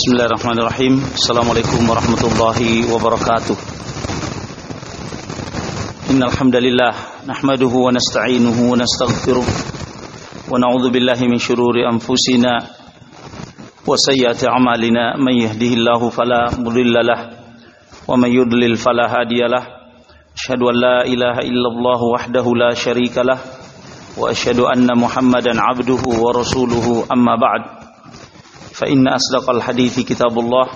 Bismillahirrahmanirrahim. Assalamualaikum warahmatullahi wabarakatuh. Innal hamdalillah nahmaduhu wa nasta'inuhu wa nastaghfiruh wa na'udzu billahi min shururi anfusina wa sayyiati a'malina may yahdihillahu fala mudilla wa may yudlil fala hadiyalah. An la ilaha illallah wahdahu la syarika lah wa ashadu anna Muhammadan 'abduhu wa rasuluhu amma ba'du. فإن أصدق الحديث كتاب الله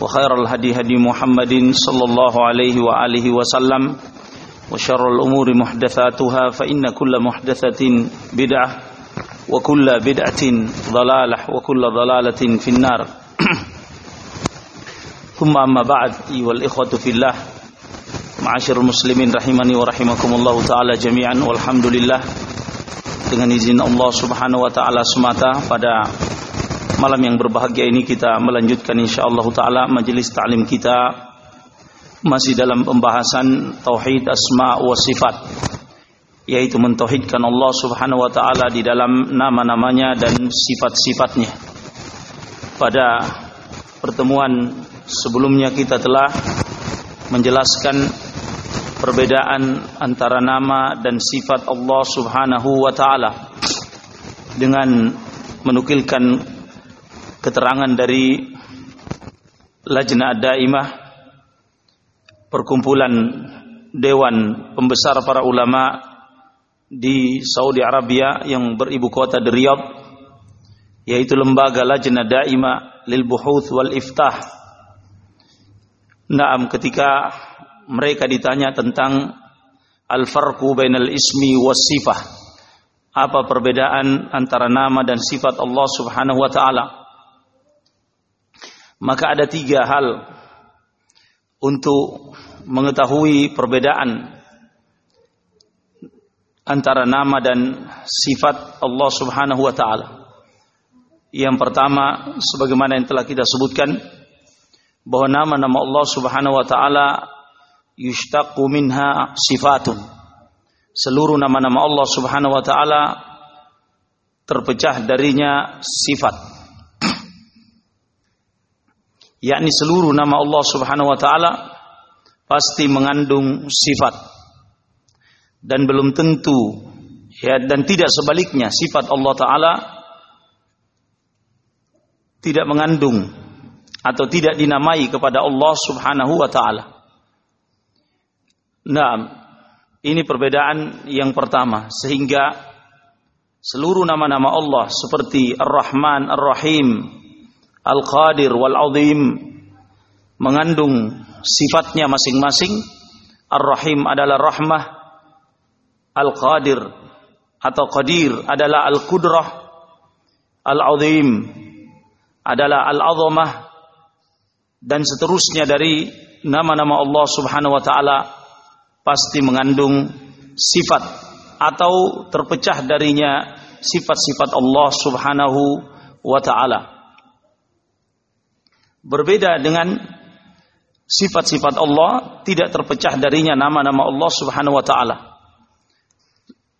وخير الهدي هدي محمد صلى الله عليه وآله وسلم وشر الأمور محدثاتها فإن كل محدثة بدعة وكل بدعة ضلالة وكل ضلالة في النار ثم أما بعد أيها الإخوة في الله معاشر المسلمين رحمني ورحمكم الله تعالى جميعا والحمد لله dengan izin Allah Subhanahu wa taala semata pada malam yang berbahagia ini kita melanjutkan insyaallah taala majelis ta'lim kita masih dalam pembahasan tauhid asma wa sifat yaitu mentauhidkan Allah Subhanahu wa taala di dalam nama-namanya dan sifat-sifatnya. Pada pertemuan sebelumnya kita telah menjelaskan perbedaan antara nama dan sifat Allah Subhanahu wa taala dengan menukilkan keterangan dari Lajnah Daimah perkumpulan dewan pembesar para ulama di Saudi Arabia yang beribu kota di Riyadh yaitu lembaga Lajnah Daimah lil Buhuth wal Iftah. Naam ketika mereka ditanya tentang al-farqu bainal ismi was sifah. Apa perbedaan antara nama dan sifat Allah Subhanahu wa taala? Maka ada tiga hal untuk mengetahui perbedaan antara nama dan sifat Allah Subhanahu wa taala. Yang pertama sebagaimana yang telah kita sebutkan bahwa nama-nama Allah Subhanahu wa taala yushtaqu minha sifatun. Seluruh nama-nama Allah Subhanahu wa taala terpecah darinya sifat yakni seluruh nama Allah Subhanahu wa taala pasti mengandung sifat dan belum tentu ya dan tidak sebaliknya sifat Allah taala tidak mengandung atau tidak dinamai kepada Allah Subhanahu wa taala. Nah, ini perbedaan yang pertama sehingga seluruh nama-nama Allah seperti Ar-Rahman, Ar-Rahim, Al-Qadir wal Azim mengandung sifatnya masing-masing. Ar-Rahim adalah rahmah, Al-Qadir atau Qadir adalah Al-Qudrah, Al-Azim adalah Al-Azamah dan seterusnya dari nama-nama Allah Subhanahu wa taala pasti mengandung sifat atau terpecah darinya sifat-sifat Allah Subhanahu wa taala berbeda dengan sifat-sifat Allah tidak terpecah darinya nama-nama Allah Subhanahu wa taala.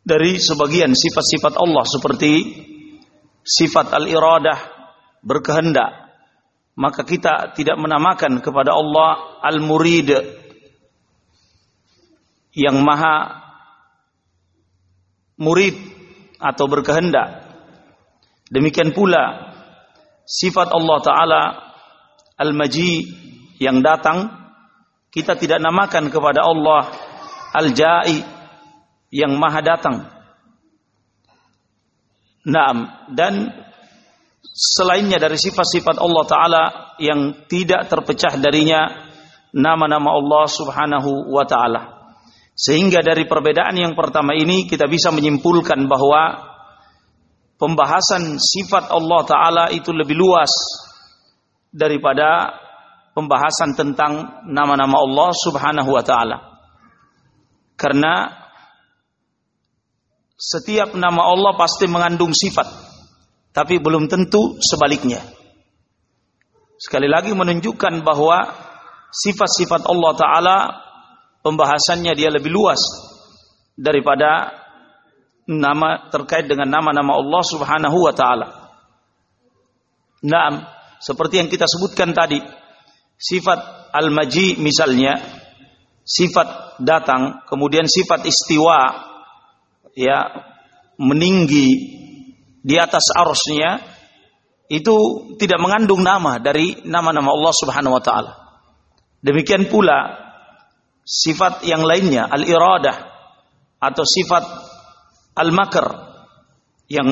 Dari sebagian sifat-sifat Allah seperti sifat al-iradah berkehendak, maka kita tidak menamakan kepada Allah al-murid yang maha murid atau berkehendak. Demikian pula sifat Allah taala Al-Maji yang datang kita tidak namakan kepada Allah Al-Ja'i yang maha datang. Naam dan selainnya dari sifat-sifat Allah taala yang tidak terpecah darinya nama-nama Allah Subhanahu wa taala. Sehingga dari perbedaan yang pertama ini kita bisa menyimpulkan bahwa pembahasan sifat Allah taala itu lebih luas daripada pembahasan tentang nama-nama Allah Subhanahu wa taala. Karena setiap nama Allah pasti mengandung sifat, tapi belum tentu sebaliknya. Sekali lagi menunjukkan bahwa sifat-sifat Allah taala pembahasannya dia lebih luas daripada nama terkait dengan nama-nama Allah Subhanahu wa taala. Naam, seperti yang kita sebutkan tadi sifat al-maji misalnya sifat datang kemudian sifat istiwa ya meninggi di atas arusnya itu tidak mengandung nama dari nama-nama Allah Subhanahu wa taala. Demikian pula sifat yang lainnya al-iradah atau sifat al-makr yang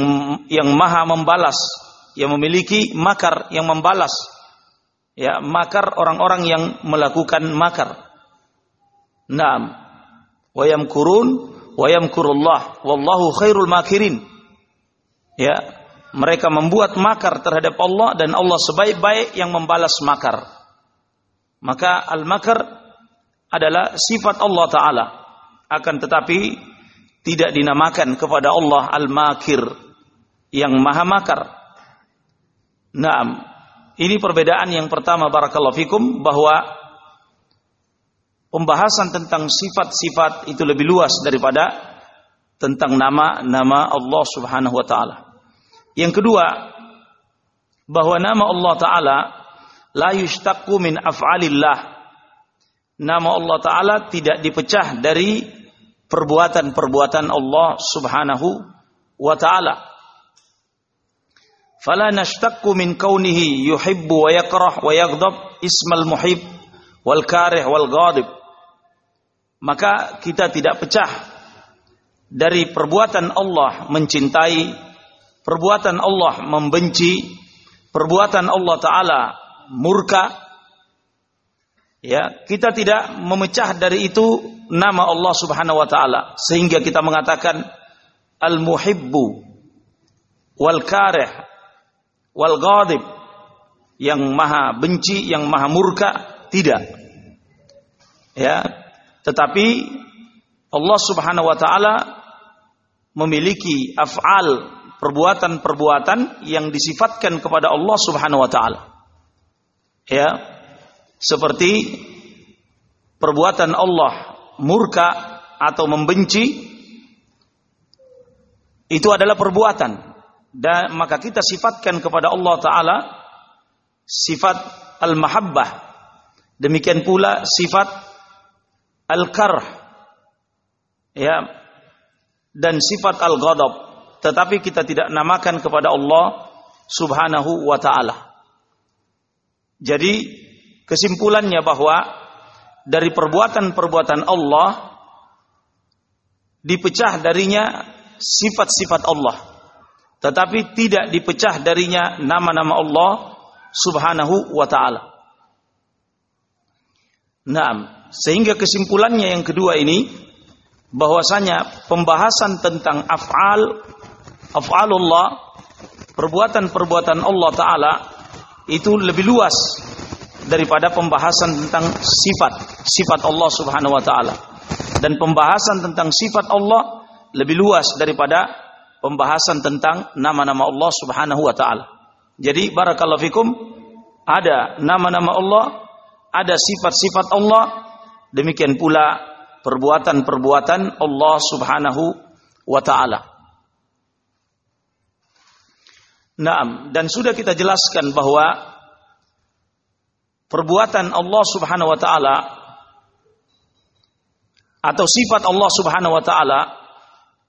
yang maha membalas, yang memiliki makar yang membalas. Ya, makar orang-orang yang melakukan makar. Naam. Wa yamkurun wa yamkurullah wallahu khairul makirin. Ya, mereka membuat makar terhadap Allah dan Allah sebaik-baik yang membalas makar. Maka al-makar adalah sifat Allah taala. Akan tetapi tidak dinamakan kepada Allah al-makir yang maha makar. Naam. Ini perbedaan yang pertama barakallahu fikum bahwa pembahasan tentang sifat-sifat itu lebih luas daripada tentang nama-nama Allah Subhanahu wa taala. Yang kedua, bahwa nama Allah Ta'ala la yushtaqu min af'alillah. Nama Allah Ta'ala tidak dipecah dari perbuatan-perbuatan Allah Subhanahu wa Ta'ala. Fala min kaunihi yuhibbu wa yakrah wa yaghdab ismal muhib wal karih. Maka kita tidak pecah dari perbuatan Allah mencintai perbuatan Allah membenci, perbuatan Allah taala murka. Ya, kita tidak memecah dari itu nama Allah Subhanahu wa taala sehingga kita mengatakan al-muhibbu wal karih wal ghadib yang maha benci, yang maha murka, tidak. Ya, tetapi Allah Subhanahu wa taala memiliki af'al perbuatan-perbuatan yang disifatkan kepada Allah Subhanahu wa taala. Ya. Seperti perbuatan Allah murka atau membenci itu adalah perbuatan dan maka kita sifatkan kepada Allah taala sifat al-mahabbah demikian pula sifat al-karh ya dan sifat al-ghadab tetapi kita tidak namakan kepada Allah Subhanahu wa taala. Jadi kesimpulannya bahwa dari perbuatan-perbuatan Allah dipecah darinya sifat-sifat Allah. Tetapi tidak dipecah darinya nama-nama Allah Subhanahu wa taala. Nah, sehingga kesimpulannya yang kedua ini bahwasanya pembahasan tentang af'al af'alullah perbuatan-perbuatan Allah taala itu lebih luas daripada pembahasan tentang sifat sifat Allah Subhanahu wa taala dan pembahasan tentang sifat Allah lebih luas daripada pembahasan tentang nama-nama Allah Subhanahu wa taala. Jadi barakallahu fikum ada nama-nama Allah, ada sifat-sifat Allah, demikian pula perbuatan-perbuatan Allah Subhanahu wa taala. Naam, dan sudah kita jelaskan bahwa perbuatan Allah Subhanahu wa taala atau sifat Allah Subhanahu wa taala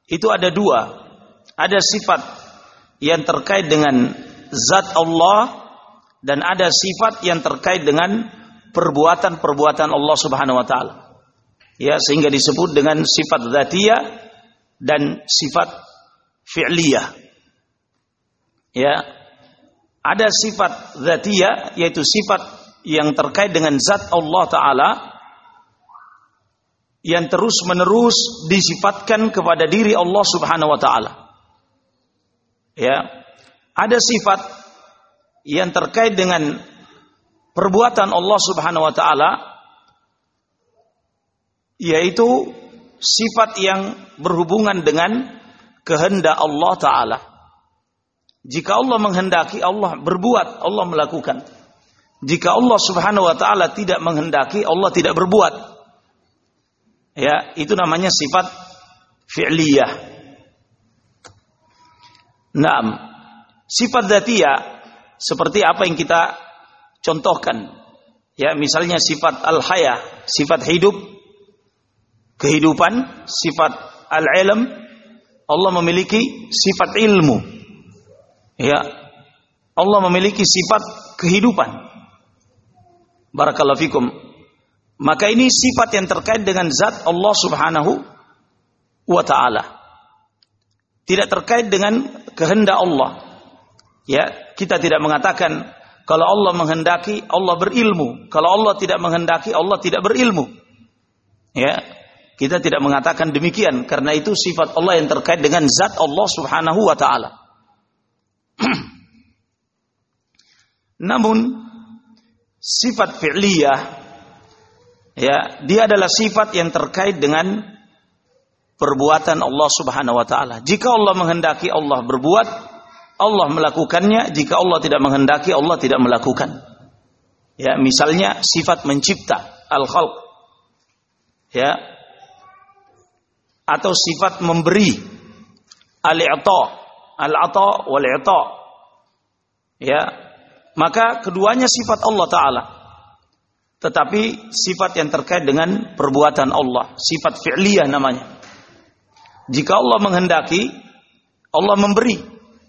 itu ada dua. Ada sifat yang terkait dengan zat Allah dan ada sifat yang terkait dengan perbuatan-perbuatan Allah Subhanahu wa taala. Ya, sehingga disebut dengan sifat zatiyah dan sifat fi'liyah ya ada sifat zatiyah yaitu sifat yang terkait dengan zat Allah taala yang terus-menerus disifatkan kepada diri Allah Subhanahu wa taala. Ya. Ada sifat yang terkait dengan perbuatan Allah Subhanahu wa taala yaitu sifat yang berhubungan dengan kehendak Allah taala. Jika Allah menghendaki, Allah berbuat, Allah melakukan. Jika Allah Subhanahu wa taala tidak menghendaki, Allah tidak berbuat. Ya, itu namanya sifat fi'liyah. Naam. Sifat dzatiyah seperti apa yang kita contohkan. Ya, misalnya sifat al-haya, sifat hidup, kehidupan, sifat al-ilm, Allah memiliki sifat ilmu. Ya. Allah memiliki sifat kehidupan. Barakallahu fikum. Maka ini sifat yang terkait dengan zat Allah Subhanahu wa taala. Tidak terkait dengan kehendak Allah. Ya, kita tidak mengatakan kalau Allah menghendaki Allah berilmu, kalau Allah tidak menghendaki Allah tidak berilmu. Ya, kita tidak mengatakan demikian karena itu sifat Allah yang terkait dengan zat Allah Subhanahu wa taala. Namun sifat fi'liyah ya, dia adalah sifat yang terkait dengan perbuatan Allah Subhanahu wa taala. Jika Allah menghendaki Allah berbuat, Allah melakukannya, jika Allah tidak menghendaki Allah tidak melakukan. Ya, misalnya sifat mencipta, al-khalq. Ya. Atau sifat memberi, al-i'ta, al-'ata wal-i'ta. Ya. Maka keduanya sifat Allah taala. Tetapi sifat yang terkait dengan perbuatan Allah, sifat fi'liyah namanya. Jika Allah menghendaki, Allah memberi.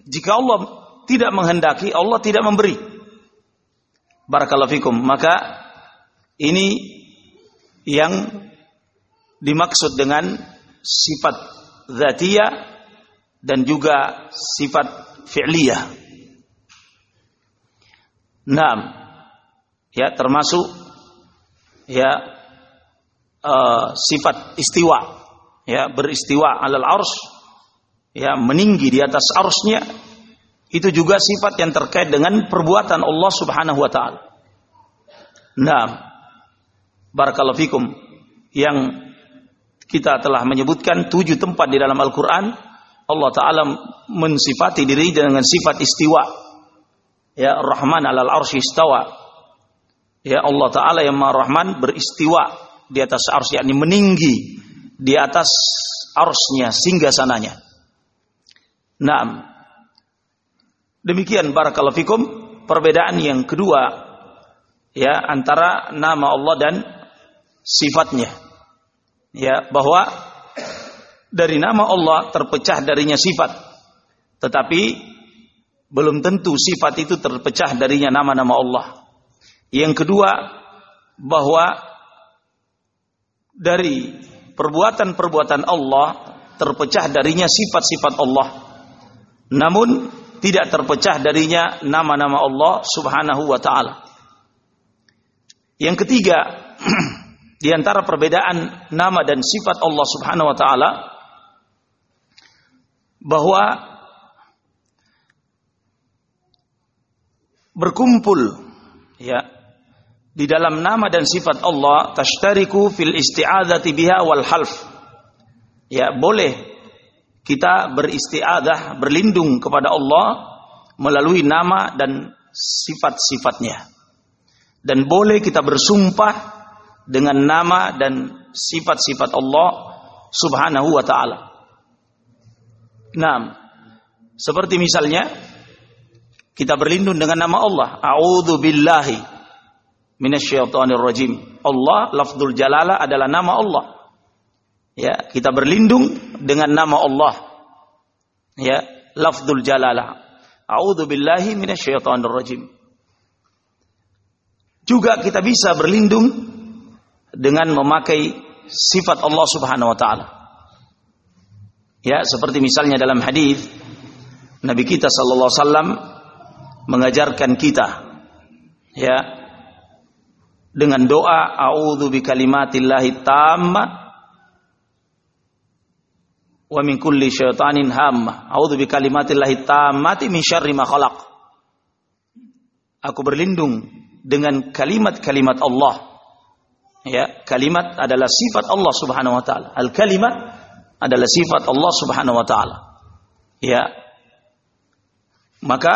Jika Allah tidak menghendaki, Allah tidak memberi. Barakallahu. Maka ini yang dimaksud dengan sifat zatiyah dan juga sifat fi'liyah. Naam. Ya, termasuk ya uh, sifat istiwa. Ya, beristiwa alal arsh ya meninggi di atas arusnya itu juga sifat yang terkait dengan perbuatan Allah Subhanahu wa taala. Nah, barakallahu fikum yang kita telah menyebutkan tujuh tempat di dalam Al-Qur'an Allah taala mensifati diri dengan sifat istiwa. Ya, Rahman 'alal arsy istawa. Ya, Allah taala yang Maha Rahman beristiwa di atas arsy yakni meninggi di atas arsy-Nya singgah sananya. Naam. Demikian barakallahu fikum perbedaan yang kedua ya antara nama Allah dan sifatnya. Ya, bahwa dari nama Allah terpecah darinya sifat. Tetapi belum tentu sifat itu terpecah darinya nama-nama Allah. Yang kedua bahwa dari perbuatan-perbuatan Allah terpecah darinya sifat-sifat Allah namun tidak terpecah darinya nama-nama Allah Subhanahu wa taala. Yang ketiga, di antara perbedaan nama dan sifat Allah Subhanahu wa taala bahwa berkumpul ya di dalam nama dan sifat Allah tashtariku fil isti'adzati biha wal half. Ya, boleh kita beristiadah, berlindung kepada Allah melalui nama dan sifat-sifatnya. Dan boleh kita bersumpah dengan nama dan sifat-sifat Allah Subhanahu wa taala. Nah, seperti misalnya kita berlindung dengan nama Allah, a'udzu billahi minasyaitonir rajim. Allah lafzul jalala adalah nama Allah. Ya, kita berlindung dengan nama Allah. Ya, lafzul jalalah. A'udzu billahi minasyaitonir rajim. Juga kita bisa berlindung dengan memakai sifat Allah Subhanahu wa taala. Ya, seperti misalnya dalam hadis Nabi kita sallallahu alaihi wasallam mengajarkan kita ya dengan doa a'udzu bikalimatillahi tammah wa min kulli syaitanin hammah. A'udzu bi kalimatillahi tammati min syarri ma khalaq. Aku berlindung dengan kalimat-kalimat Allah. Ya, kalimat adalah sifat Allah Subhanahu wa taala. Al-kalimat adalah sifat Allah Subhanahu wa taala. Ya. Maka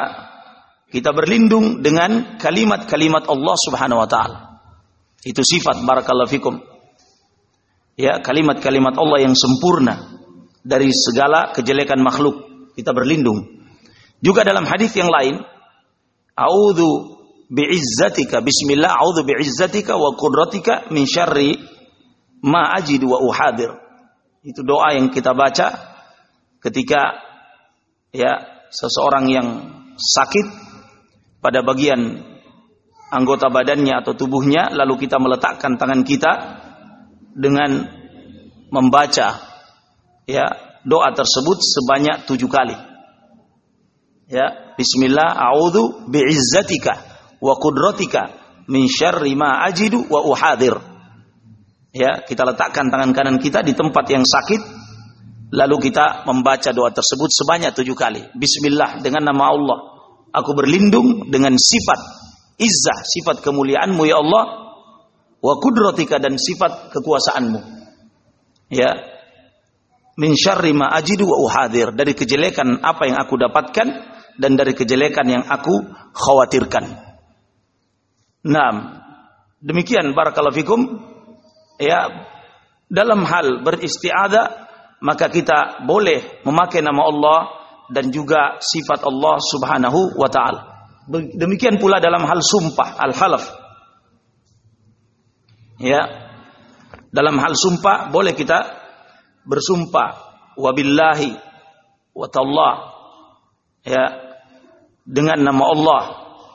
kita berlindung dengan kalimat-kalimat Allah Subhanahu wa taala. Itu sifat barakallahu fikum. Ya, kalimat-kalimat Allah yang sempurna dari segala kejelekan makhluk. Kita berlindung. Juga dalam hadis yang lain, A'udzu bi'izzatika bismillah a'udzu bi'izzatika wa qudratika min syarri ma ajidu wa uhadir. Itu doa yang kita baca ketika ya seseorang yang sakit pada bagian anggota badannya atau tubuhnya lalu kita meletakkan tangan kita dengan membaca ya doa tersebut sebanyak tujuh kali. Ya, Bismillah, a'udhu bi'izzatika wa kudratika min syarri ma ajidu wa uhadir. Ya, kita letakkan tangan kanan kita di tempat yang sakit, lalu kita membaca doa tersebut sebanyak tujuh kali. Bismillah dengan nama Allah. Aku berlindung dengan sifat izzah, sifat kemuliaanmu ya Allah, wa kudratika dan sifat kekuasaanmu. Ya, min syarri ma ajidu wa uhadir dari kejelekan apa yang aku dapatkan dan dari kejelekan yang aku khawatirkan. Naam. Demikian barakallahu fikum ya dalam hal beristiada maka kita boleh memakai nama Allah dan juga sifat Allah Subhanahu wa taala. Demikian pula dalam hal sumpah al-halaf. Ya. Dalam hal sumpah boleh kita bersumpah. Wabillahi wa ya. Dengan nama Allah.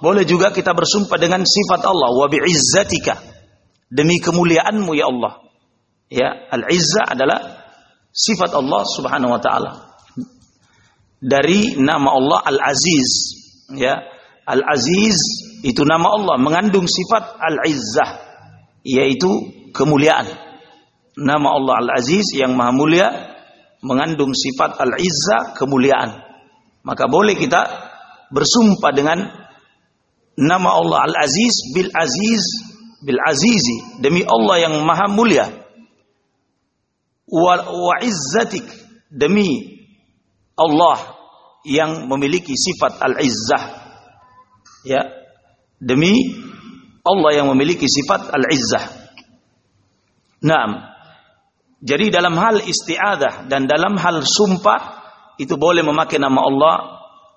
Boleh juga kita bersumpah dengan sifat Allah. Wa bi'izzatika demi kemuliaanmu ya Allah. Ya. Al-izza adalah sifat Allah Subhanahu wa taala. Dari nama Allah Al-Aziz. Ya Al-Aziz itu nama Allah mengandung sifat Al-Izzah yaitu kemuliaan nama Allah Al-Aziz yang maha mulia mengandung sifat Al-Izza kemuliaan. Maka boleh kita bersumpah dengan nama Allah Al-Aziz bil Aziz bil Azizi demi Allah yang maha mulia. Wa, wa izzatik demi Allah yang memiliki sifat Al-Izzah. Ya. Demi Allah yang memiliki sifat Al-Izzah. Naam. Jadi dalam hal isti'adah dan dalam hal sumpah itu boleh memakai nama Allah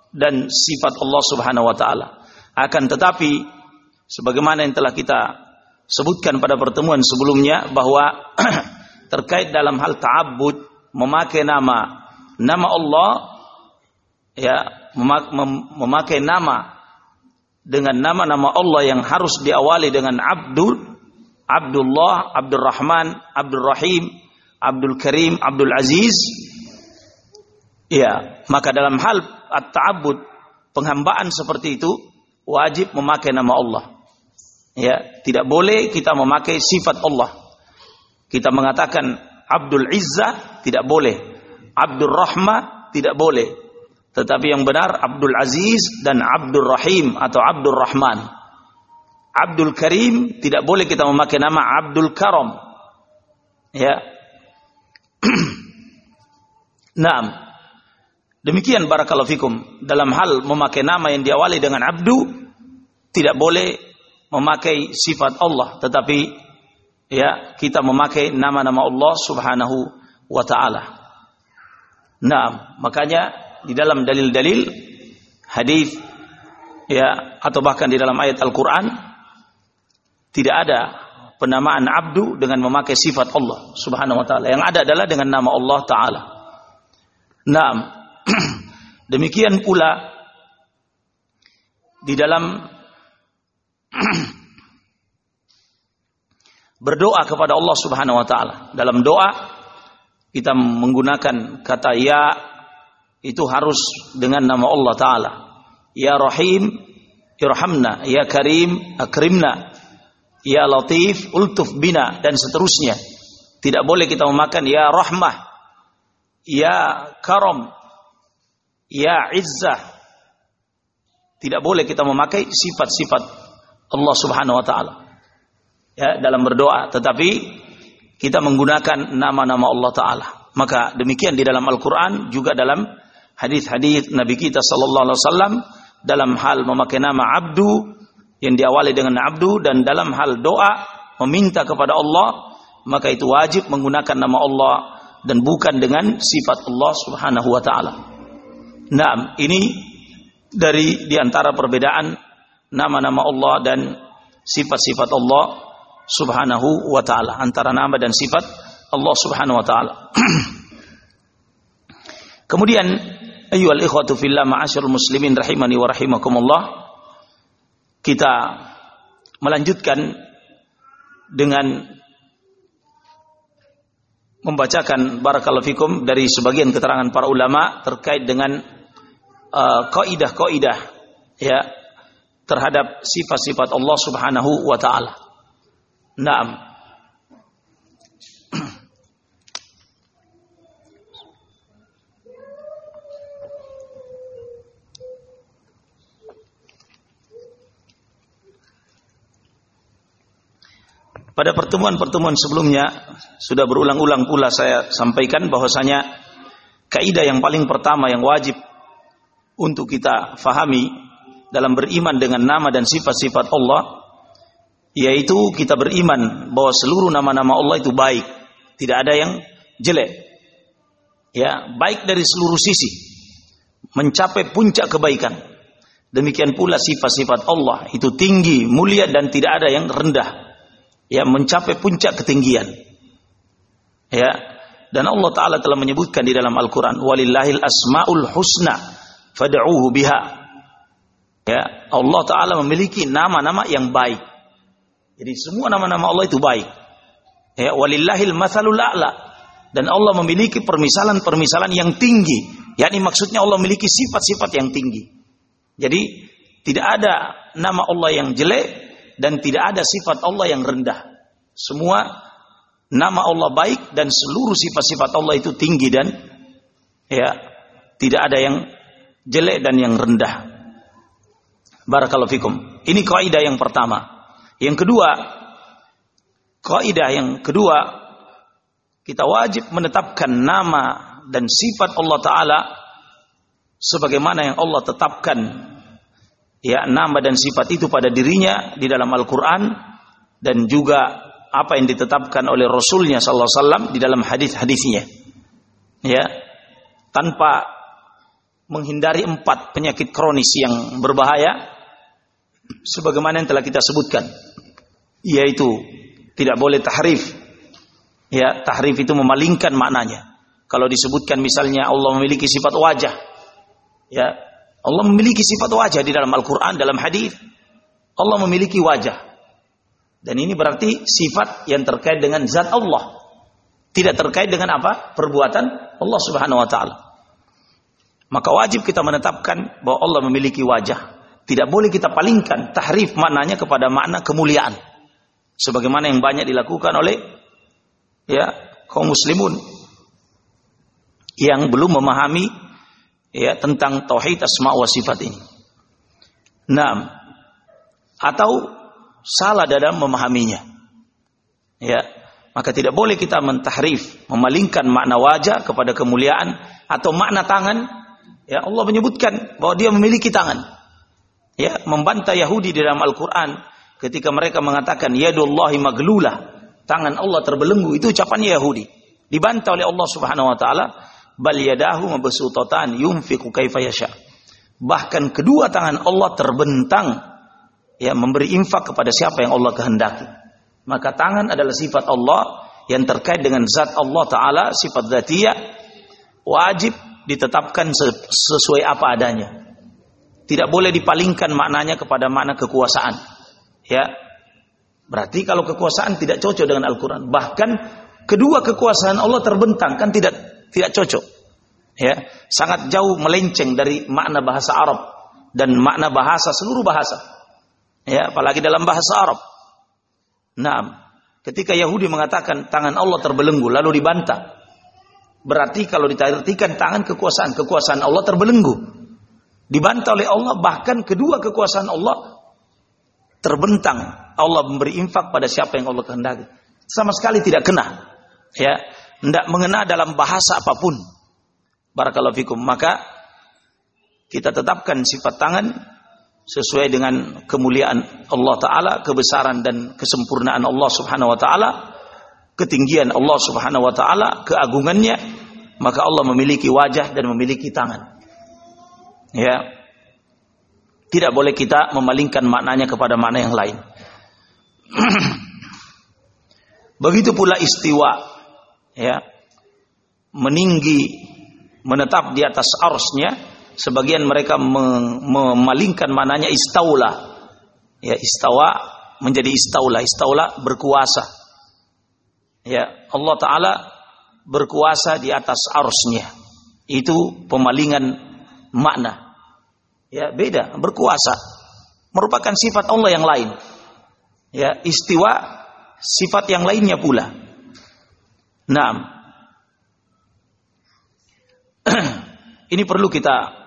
dan sifat Allah Subhanahu wa taala. Akan tetapi sebagaimana yang telah kita sebutkan pada pertemuan sebelumnya bahwa terkait dalam hal ta'abbud memakai nama nama Allah ya memakai nama dengan nama-nama Allah yang harus diawali dengan Abdul Abdullah, Abdurrahman, Abdurrahim, Abdul Karim, Abdul Aziz, ya, maka dalam hal at-ta'abbud, penghambaan seperti itu wajib memakai nama Allah. Ya, tidak boleh kita memakai sifat Allah. Kita mengatakan Abdul Izza tidak boleh. Abdul Rahma tidak boleh. Tetapi yang benar Abdul Aziz dan Abdul Rahim atau Abdul Rahman. Abdul Karim tidak boleh kita memakai nama Abdul Karam. Ya, Naam. Demikian barakallahu fikum dalam hal memakai nama yang diawali dengan abdu tidak boleh memakai sifat Allah tetapi ya kita memakai nama-nama Allah Subhanahu wa taala. Naam, makanya di dalam dalil-dalil hadis ya atau bahkan di dalam ayat Al-Qur'an tidak ada penamaan abdu dengan memakai sifat Allah Subhanahu wa taala. Yang ada adalah dengan nama Allah taala. Naam. Demikian pula di dalam berdoa kepada Allah Subhanahu wa taala. Dalam doa kita menggunakan kata ya itu harus dengan nama Allah taala. Ya Rahim irhamna, ya Karim akrimna, ya latif ultuf bina. Dan seterusnya. Tidak boleh kita memakan ya rahmah. Ya karam ya izzah. Tidak boleh kita memakai sifat-sifat Allah Subhanahu wa taala. Ya dalam berdoa. Tetapi kita menggunakan nama-nama Allah taala. Maka demikian di dalam Al-Qur'an juga dalam hadis-hadis Nabi kita sallallahu alaihi wasallam dalam hal memakai nama abdu yang diawali dengan abdu dan dalam hal doa meminta kepada Allah maka itu wajib menggunakan nama Allah dan bukan dengan sifat Allah Subhanahu wa taala. Nah, ini dari di antara perbedaan nama-nama Allah dan sifat-sifat Allah Subhanahu wa taala antara nama dan sifat Allah Subhanahu wa taala. Kemudian ayyuhal ikhwatu fillah ma'asyiral muslimin rahimani wa rahimakumullah kita melanjutkan dengan membacakan barakallahu fikum dari sebagian keterangan para ulama terkait dengan uh, kaidah-kaidah ya terhadap sifat-sifat Allah Subhanahu wa taala. Naam. Pada pertemuan-pertemuan sebelumnya sudah berulang-ulang pula saya sampaikan bahwasanya kaidah yang paling pertama yang wajib untuk kita fahami dalam beriman dengan nama dan sifat-sifat Allah yaitu kita beriman bahwa seluruh nama-nama Allah itu baik, tidak ada yang jelek. Ya, baik dari seluruh sisi mencapai puncak kebaikan. Demikian pula sifat-sifat Allah itu tinggi, mulia dan tidak ada yang rendah ya mencapai puncak ketinggian. Ya. Dan Allah taala telah menyebutkan di dalam Al-Qur'an walillahil asmaul husna fad'uuhu biha. Ya, Allah taala memiliki nama-nama yang baik. Jadi semua nama-nama Allah itu baik. Ya, walillahil matsalul a'la. Dan Allah memiliki permisalan-permisalan yang tinggi. yakni maksudnya Allah memiliki sifat-sifat yang tinggi. Jadi tidak ada nama Allah yang jelek dan tidak ada sifat Allah yang rendah. Semua nama Allah baik dan seluruh sifat-sifat Allah itu tinggi dan ya tidak ada yang jelek dan yang rendah. Barakallahu fikum. Ini kaidah yang pertama. Yang kedua, kaidah yang kedua kita wajib menetapkan nama dan sifat Allah taala sebagaimana yang Allah tetapkan ya nama dan sifat itu pada dirinya di dalam Al-Qur'an dan juga apa yang ditetapkan oleh Rasulnya Sallallahu Alaihi Wasallam di dalam hadis-hadisnya, ya, tanpa menghindari empat penyakit kronis yang berbahaya, sebagaimana yang telah kita sebutkan, yaitu tidak boleh tahrif, ya, tahrif itu memalingkan maknanya. Kalau disebutkan misalnya Allah memiliki sifat wajah, ya, Allah memiliki sifat wajah di dalam Al-Quran, dalam hadis. Allah memiliki wajah. Dan ini berarti sifat yang terkait dengan zat Allah. Tidak terkait dengan apa? Perbuatan Allah subhanahu wa ta'ala. Maka wajib kita menetapkan bahwa Allah memiliki wajah. Tidak boleh kita palingkan tahrif maknanya kepada makna kemuliaan. Sebagaimana yang banyak dilakukan oleh ya kaum muslimun yang belum memahami ya tentang tauhid asma wa sifat ini. Nah, atau salah dalam memahaminya. Ya, maka tidak boleh kita mentahrif, memalingkan makna wajah kepada kemuliaan atau makna tangan. Ya, Allah menyebutkan bahwa dia memiliki tangan. Ya, membantah Yahudi di dalam Al-Qur'an ketika mereka mengatakan yadullahi maglulah, tangan Allah terbelenggu, itu ucapan Yahudi. Dibantah oleh Allah Subhanahu wa taala bal yadahu mabsutatan yunfiqu kaifa yasha. Bahkan kedua tangan Allah terbentang ya memberi infak kepada siapa yang Allah kehendaki. Maka tangan adalah sifat Allah yang terkait dengan zat Allah taala, sifat dzatiyah wajib ditetapkan sesuai apa adanya. Tidak boleh dipalingkan maknanya kepada makna kekuasaan. Ya. Berarti kalau kekuasaan tidak cocok dengan Al-Qur'an. Bahkan kedua kekuasaan Allah terbentang kan tidak tidak cocok. Ya, sangat jauh melenceng dari makna bahasa Arab dan makna bahasa seluruh bahasa. Ya, apalagi dalam bahasa Arab. Nah, ketika Yahudi mengatakan tangan Allah terbelenggu lalu dibantah. Berarti kalau ditartikan tangan kekuasaan, kekuasaan Allah terbelenggu. Dibantah oleh Allah bahkan kedua kekuasaan Allah terbentang. Allah memberi infak pada siapa yang Allah kehendaki. Sama sekali tidak kena. Ya, tidak mengena dalam bahasa apa pun. Barakallahu fikum. Maka kita tetapkan sifat tangan sesuai dengan kemuliaan Allah Ta'ala, kebesaran dan kesempurnaan Allah Subhanahu Wa Ta'ala, ketinggian Allah Subhanahu Wa Ta'ala, keagungannya, maka Allah memiliki wajah dan memiliki tangan. Ya. Tidak boleh kita memalingkan maknanya kepada makna yang lain. Begitu pula istiwa, ya, meninggi, menetap di atas arusnya. Sebagian mereka memalingkan maknanya istaula, ya istawa menjadi istaula, istaula berkuasa. Ya, Allah Taala berkuasa di atas arusnya. Itu pemalingan makna. Ya beda. Berkuasa. Merupakan sifat Allah yang lain. Ya istiwa sifat yang lainnya pula. Nah ini perlu kita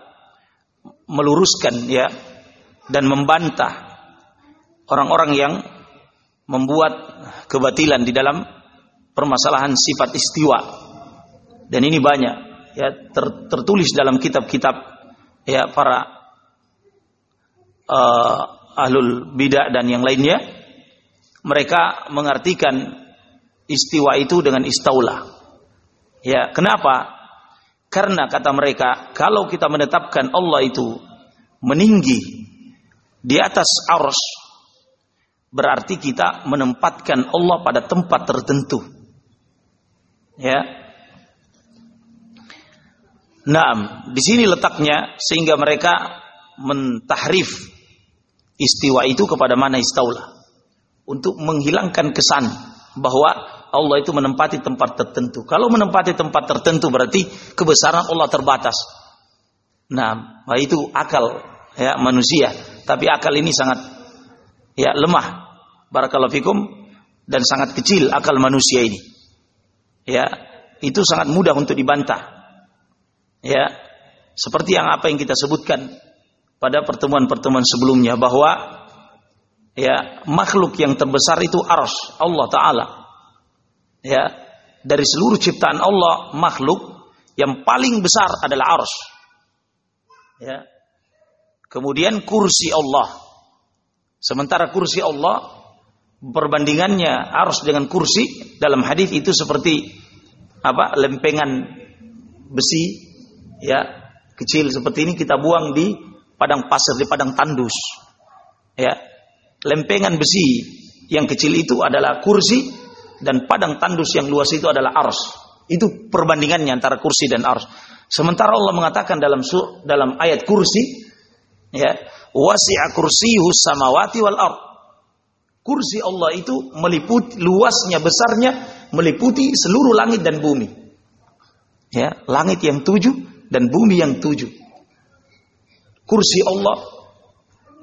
meluruskan ya dan membantah orang-orang yang membuat kebatilan di dalam permasalahan sifat istiwa dan ini banyak ya ter, tertulis dalam kitab-kitab ya para uh, ahlul bidah dan yang lainnya mereka mengartikan istiwa itu dengan istaula. Ya, kenapa? Karena kata mereka, kalau kita menetapkan Allah itu meninggi di atas arus, berarti kita menempatkan Allah pada tempat tertentu. Ya. Nah, di sini letaknya sehingga mereka mentahrif istiwa itu kepada mana istaula untuk menghilangkan kesan bahwa Allah itu menempati tempat tertentu. Kalau menempati tempat tertentu berarti kebesaran Allah terbatas. Nah, itu akal ya manusia, tapi akal ini sangat ya lemah. Barakallahu fikum dan sangat kecil akal manusia ini. Ya, itu sangat mudah untuk dibantah. Ya, seperti yang apa yang kita sebutkan pada pertemuan-pertemuan sebelumnya bahwa ya makhluk yang terbesar itu ars Allah taala. Ya, dari seluruh ciptaan Allah makhluk yang paling besar adalah ars. Ya. Kemudian kursi Allah. Sementara kursi Allah perbandingannya ars dengan kursi dalam hadis itu seperti apa? lempengan besi ya kecil seperti ini kita buang di padang pasir di padang tandus. Ya. Lempengan besi yang kecil itu adalah kursi dan padang tandus yang luas itu adalah ars. Itu perbandingannya antara kursi dan ars. Sementara Allah mengatakan dalam sur, dalam ayat kursi ya, wasi'a kursiyuhu samawati wal ard. Kursi Allah itu meliputi luasnya besarnya meliputi seluruh langit dan bumi. Ya, langit yang tujuh dan bumi yang tujuh kursi Allah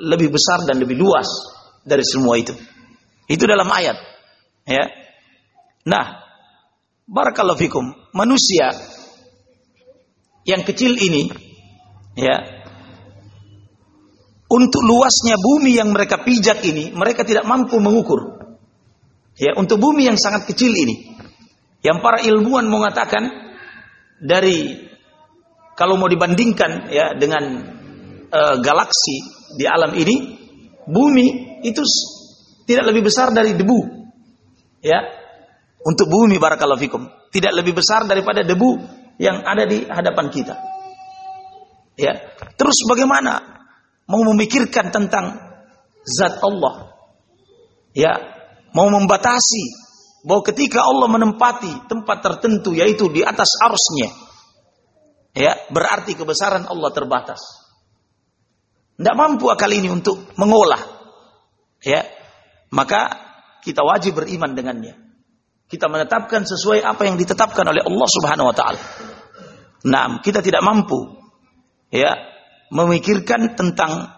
lebih besar dan lebih luas dari semua itu. Itu dalam ayat. Ya. Nah, barakallahu fikum, manusia yang kecil ini ya untuk luasnya bumi yang mereka pijak ini, mereka tidak mampu mengukur. Ya, untuk bumi yang sangat kecil ini, yang para ilmuwan mengatakan dari kalau mau dibandingkan ya dengan uh, galaksi di alam ini, bumi itu tidak lebih besar dari debu. Ya. Untuk bumi barakallahu fikum, tidak lebih besar daripada debu yang ada di hadapan kita. Ya. Terus bagaimana mau memikirkan tentang zat Allah? Ya, mau membatasi bahwa ketika Allah menempati tempat tertentu yaitu di atas arsnya ya berarti kebesaran Allah terbatas tidak mampu akal ini untuk mengolah. Ya. Maka kita wajib beriman dengannya. Kita menetapkan sesuai apa yang ditetapkan oleh Allah Subhanahu wa taala. Nah, kita tidak mampu ya memikirkan tentang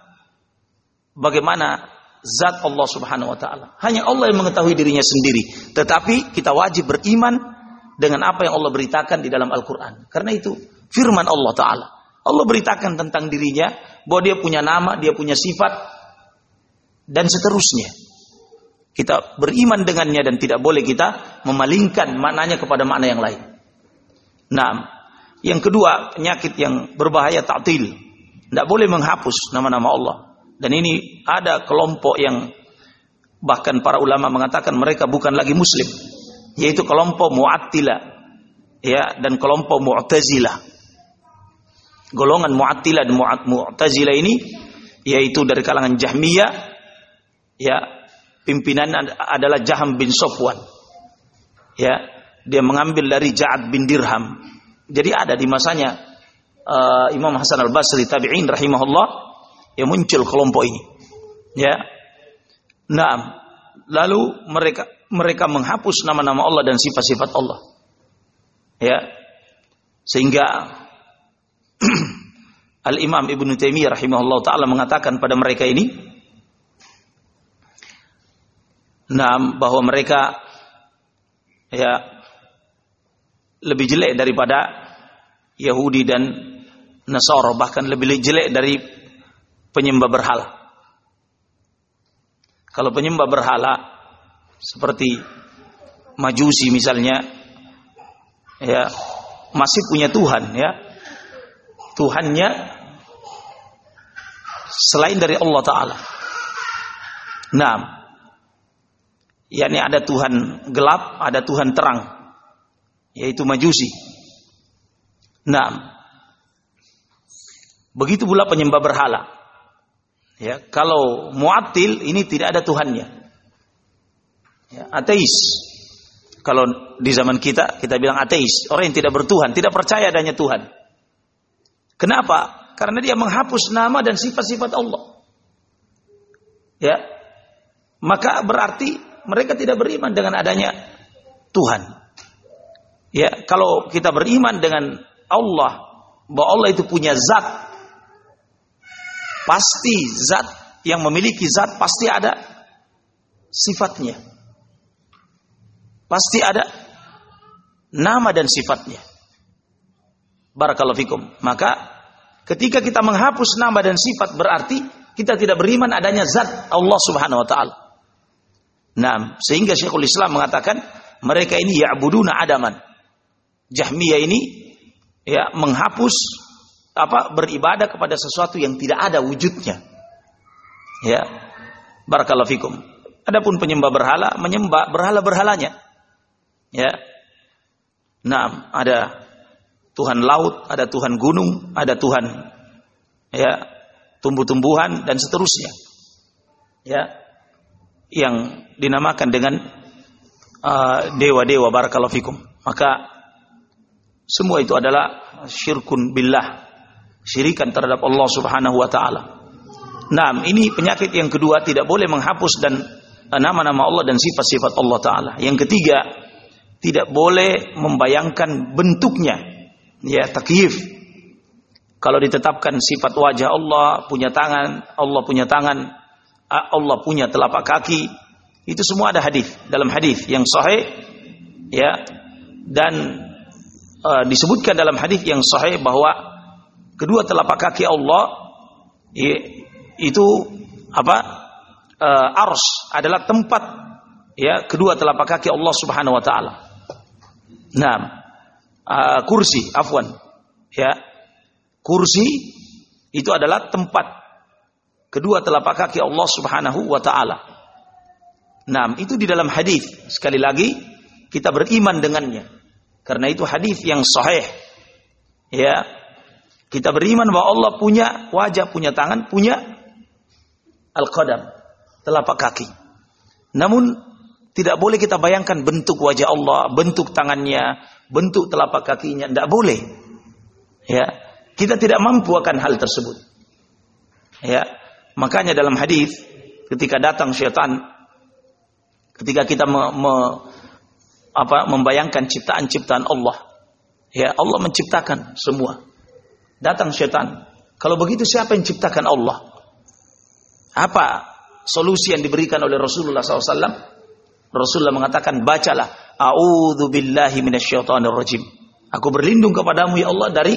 bagaimana zat Allah Subhanahu wa taala. Hanya Allah yang mengetahui dirinya sendiri. Tetapi kita wajib beriman dengan apa yang Allah beritakan di dalam Al-Qur'an. Karena itu firman Allah taala. Allah beritakan tentang dirinya bahwa dia punya nama, dia punya sifat, dan seterusnya. Kita beriman dengannya dan tidak boleh kita memalingkan maknanya kepada makna yang lain. Nah, yang kedua penyakit yang berbahaya ta'til. Tidak boleh menghapus nama-nama Allah. Dan ini ada kelompok yang bahkan para ulama mengatakan mereka bukan lagi muslim. Yaitu kelompok mu'attilah. Ya, dan kelompok mu'tazilah golongan Mu'attilah dan Mu'tazilah ini yaitu dari kalangan Jahmiyah ya pimpinan adalah Jaham bin Sofwan. Ya dia mengambil dari Ja'ad bin Dirham. Jadi ada di masanya uh, Imam Hasan Al Basri tabi'in rahimahullah yang muncul kelompok ini. Ya. Nah lalu mereka mereka menghapus nama-nama Allah dan sifat-sifat Allah. Ya. Sehingga Al Imam Ibnu Taimiyah rahimahullah taala mengatakan pada mereka ini nah bahwa mereka ya lebih jelek daripada Yahudi dan Nasara bahkan lebih jelek dari penyembah berhala. Kalau penyembah berhala seperti Majusi misalnya ya masih punya Tuhan ya. Tuhannya selain dari Allah taala. Nah, yakni ada Tuhan gelap, ada Tuhan terang, yaitu Majusi. Nah, begitu pula penyembah berhala. Ya, kalau muatil ini tidak ada Tuhannya. Ya, ateis. Kalau di zaman kita kita bilang ateis, orang yang tidak bertuhan, tidak percaya adanya Tuhan. Kenapa? Karena dia menghapus nama dan sifat-sifat Allah. Ya. Maka berarti mereka tidak beriman dengan adanya Tuhan. Ya, kalau kita beriman dengan Allah, bahwa Allah itu punya zat, pasti zat yang memiliki zat pasti ada sifatnya. Pasti ada nama dan sifatnya. Barakallahu fikum. Maka ketika kita menghapus nama dan sifat berarti kita tidak beriman adanya zat Allah Subhanahu wa taala. Nah, sehingga Syekhul Islam mengatakan mereka ini ya'buduna adaman. Jahmiyah ini ya menghapus apa beribadah kepada sesuatu yang tidak ada wujudnya. Ya. Barakallahu fikum. Adapun penyembah berhala menyembah berhala-berhalanya. Ya. Nah, ada Tuhan laut, ada Tuhan gunung, ada Tuhan ya tumbuh-tumbuhan dan seterusnya. Ya, yang dinamakan dengan uh, dewa-dewa uh, barakallahu fikum. Maka semua itu adalah syirkun billah. Syirikan terhadap Allah Subhanahu wa taala. Nah, ini penyakit yang kedua tidak boleh menghapus dan uh, nama-nama Allah dan sifat-sifat Allah taala. Yang ketiga, tidak boleh membayangkan bentuknya. Ya, takyif. Kalau ditetapkan sifat wajah Allah, punya tangan, Allah punya tangan, Allah punya telapak kaki itu semua ada hadis dalam hadis yang sahih ya dan uh, disebutkan dalam hadis yang sahih bahwa kedua telapak kaki Allah ya, itu apa uh, ars adalah tempat ya kedua telapak kaki Allah Subhanahu wa taala. Nah, uh, kursi afwan ya. Kursi itu adalah tempat kedua telapak kaki Allah Subhanahu wa taala. Nah, itu di dalam hadis. Sekali lagi kita beriman dengannya. Karena itu hadis yang sahih. Ya. Kita beriman bahwa Allah punya wajah, punya tangan, punya al-qadam, telapak kaki. Namun tidak boleh kita bayangkan bentuk wajah Allah, bentuk tangannya, bentuk telapak kakinya, tidak boleh. Ya, kita tidak mampu akan hal tersebut. Ya, Makanya dalam hadis ketika datang syaitan ketika kita me, me, apa, membayangkan ciptaan-ciptaan Allah, ya Allah menciptakan semua. Datang syaitan. Kalau begitu siapa yang ciptakan Allah? Apa solusi yang diberikan oleh Rasulullah SAW? Rasulullah mengatakan, bacalah, A'udhu billahi rajim. Aku berlindung kepadamu ya Allah dari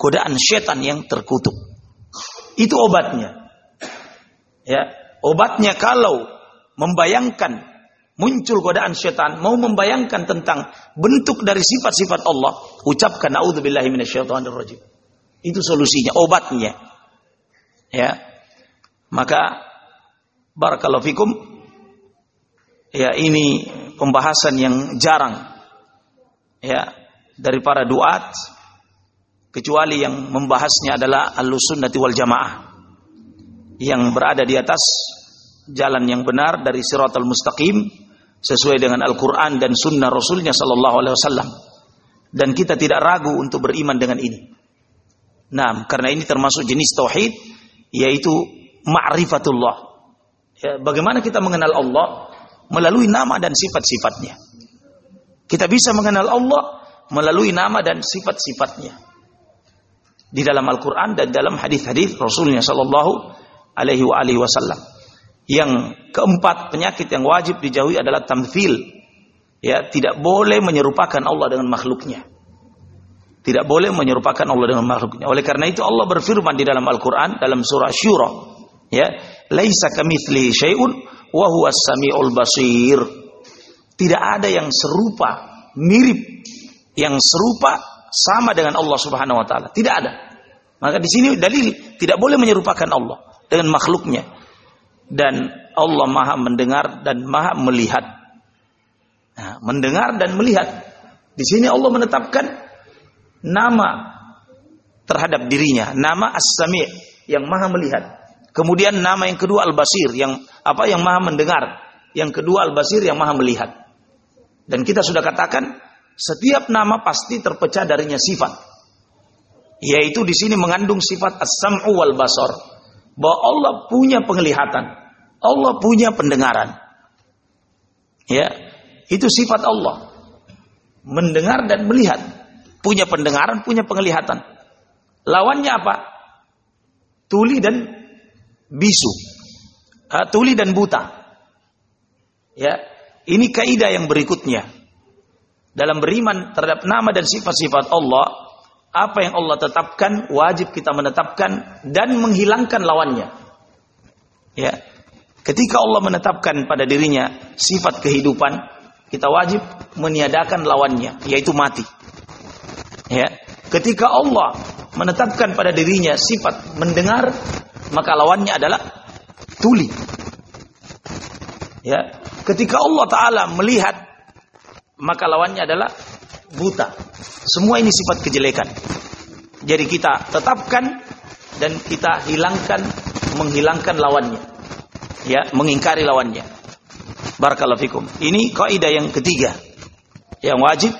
godaan syaitan yang terkutuk. Itu obatnya. Ya, obatnya kalau membayangkan muncul godaan setan, mau membayangkan tentang bentuk dari sifat-sifat Allah, ucapkan naudzubillahi minasyaitonir rajim. Itu solusinya, obatnya. Ya. Maka barakallahu fikum ya ini pembahasan yang jarang ya dari para duat kecuali yang membahasnya adalah al-sunnati wal jamaah yang berada di atas jalan yang benar dari siratal mustaqim sesuai dengan Al-Quran dan Sunnah Rasulnya Sallallahu Alaihi Wasallam. Dan kita tidak ragu untuk beriman dengan ini. Nah, karena ini termasuk jenis tauhid, yaitu ma'rifatullah. Ya, bagaimana kita mengenal Allah melalui nama dan sifat-sifatnya. Kita bisa mengenal Allah melalui nama dan sifat-sifatnya. Di dalam Al-Quran dan dalam hadis-hadis Rasulnya Sallallahu Alaihi Wasallam. Yang keempat penyakit yang wajib dijauhi adalah tamfil. Ya, tidak boleh menyerupakan Allah dengan makhluknya. Tidak boleh menyerupakan Allah dengan makhluknya. Oleh karena itu Allah berfirman di dalam Al-Qur'an dalam surah Syura, ya, "Laisa kamitsli syai'un wa huwas samiul basir." Tidak ada yang serupa, mirip yang serupa sama dengan Allah Subhanahu wa taala. Tidak ada. Maka di sini dalil tidak boleh menyerupakan Allah dengan makhluknya dan Allah maha mendengar dan maha melihat. Nah, mendengar dan melihat. Di sini Allah menetapkan nama terhadap dirinya, nama As-Sami' yang maha melihat. Kemudian nama yang kedua Al-Basir yang apa yang maha mendengar. Yang kedua Al-Basir yang maha melihat. Dan kita sudah katakan setiap nama pasti terpecah darinya sifat. Yaitu di sini mengandung sifat as-sam'u wal basar bahwa Allah punya penglihatan, Allah punya pendengaran. Ya, itu sifat Allah. Mendengar dan melihat, punya pendengaran, punya penglihatan. Lawannya apa? Tuli dan bisu. Uh, tuli dan buta. Ya, ini kaidah yang berikutnya. Dalam beriman terhadap nama dan sifat-sifat Allah, apa yang Allah tetapkan wajib kita menetapkan dan menghilangkan lawannya. Ya. Ketika Allah menetapkan pada dirinya sifat kehidupan, kita wajib meniadakan lawannya, yaitu mati. Ya. Ketika Allah menetapkan pada dirinya sifat mendengar, maka lawannya adalah tuli. Ya. Ketika Allah taala melihat, maka lawannya adalah buta. Semua ini sifat kejelekan. Jadi kita tetapkan dan kita hilangkan, menghilangkan lawannya. Ya, mengingkari lawannya. Barakallahu fikum. Ini kaidah yang ketiga. Yang wajib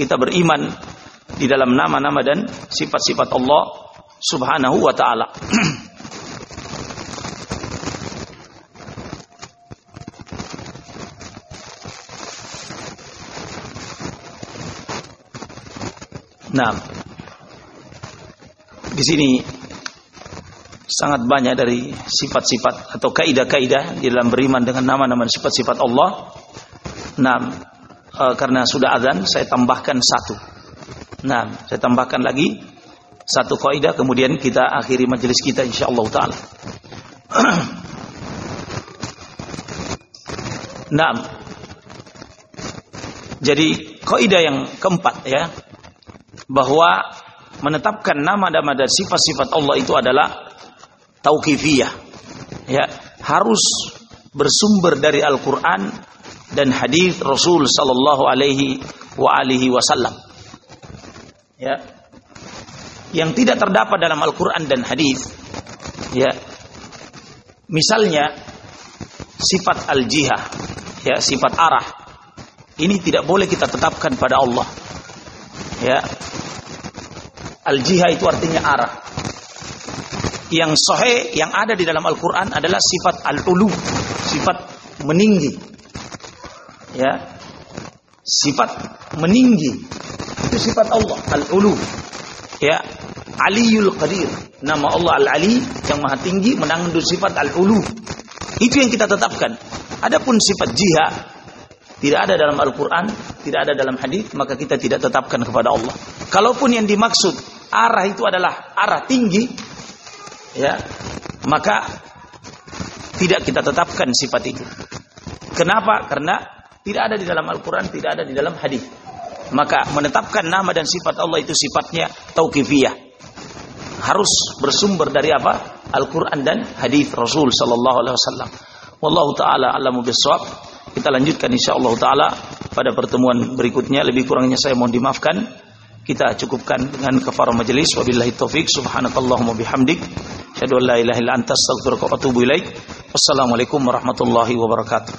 kita beriman di dalam nama-nama dan sifat-sifat Allah Subhanahu wa taala. Nah, di sini sangat banyak dari sifat-sifat atau kaidah-kaidah di dalam beriman dengan nama-nama sifat-sifat Allah. Nah, e, karena sudah azan, saya tambahkan satu. Nah, saya tambahkan lagi satu kaidah, kemudian kita akhiri majelis kita insyaallah taala. nah, jadi kaidah yang keempat ya, bahwa menetapkan nama-nama dan sifat-sifat Allah itu adalah tauqifiyah. Ya, harus bersumber dari Al-Qur'an dan hadis Rasul sallallahu alaihi wa alihi wasallam. Ya. Yang tidak terdapat dalam Al-Qur'an dan hadis ya. Misalnya sifat al-jihah, ya, sifat arah. Ini tidak boleh kita tetapkan pada Allah. Ya, Al-jiha itu artinya arah. Yang sahih yang ada di dalam Al-Qur'an adalah sifat al-ulu, sifat meninggi. Ya. Sifat meninggi. Itu sifat Allah, al-ulu. Ya. Aliyul Qadir. Nama Allah Al-Ali yang maha tinggi menanggung sifat al-ulu. Itu yang kita tetapkan. Adapun sifat jihad tidak ada dalam Al-Quran, tidak ada dalam hadis, maka kita tidak tetapkan kepada Allah. Kalaupun yang dimaksud arah itu adalah arah tinggi, ya, maka tidak kita tetapkan sifat itu. Kenapa? Karena tidak ada di dalam Al-Quran, tidak ada di dalam hadis. Maka menetapkan nama dan sifat Allah itu sifatnya tauqifiyah. Harus bersumber dari apa? Al-Quran dan hadis Rasul Sallallahu Alaihi Wasallam. Wallahu taala alamu bisawab. Kita lanjutkan insyaallah taala pada pertemuan berikutnya. Lebih kurangnya saya mohon dimaafkan kita cukupkan dengan kafarah majelis wabillahi taufik subhanakallahumma bihamdik Asyhadu an la ilaha illa anta astaghfiruka wa atubu ilaik. Wassalamualaikum warahmatullahi wabarakatuh.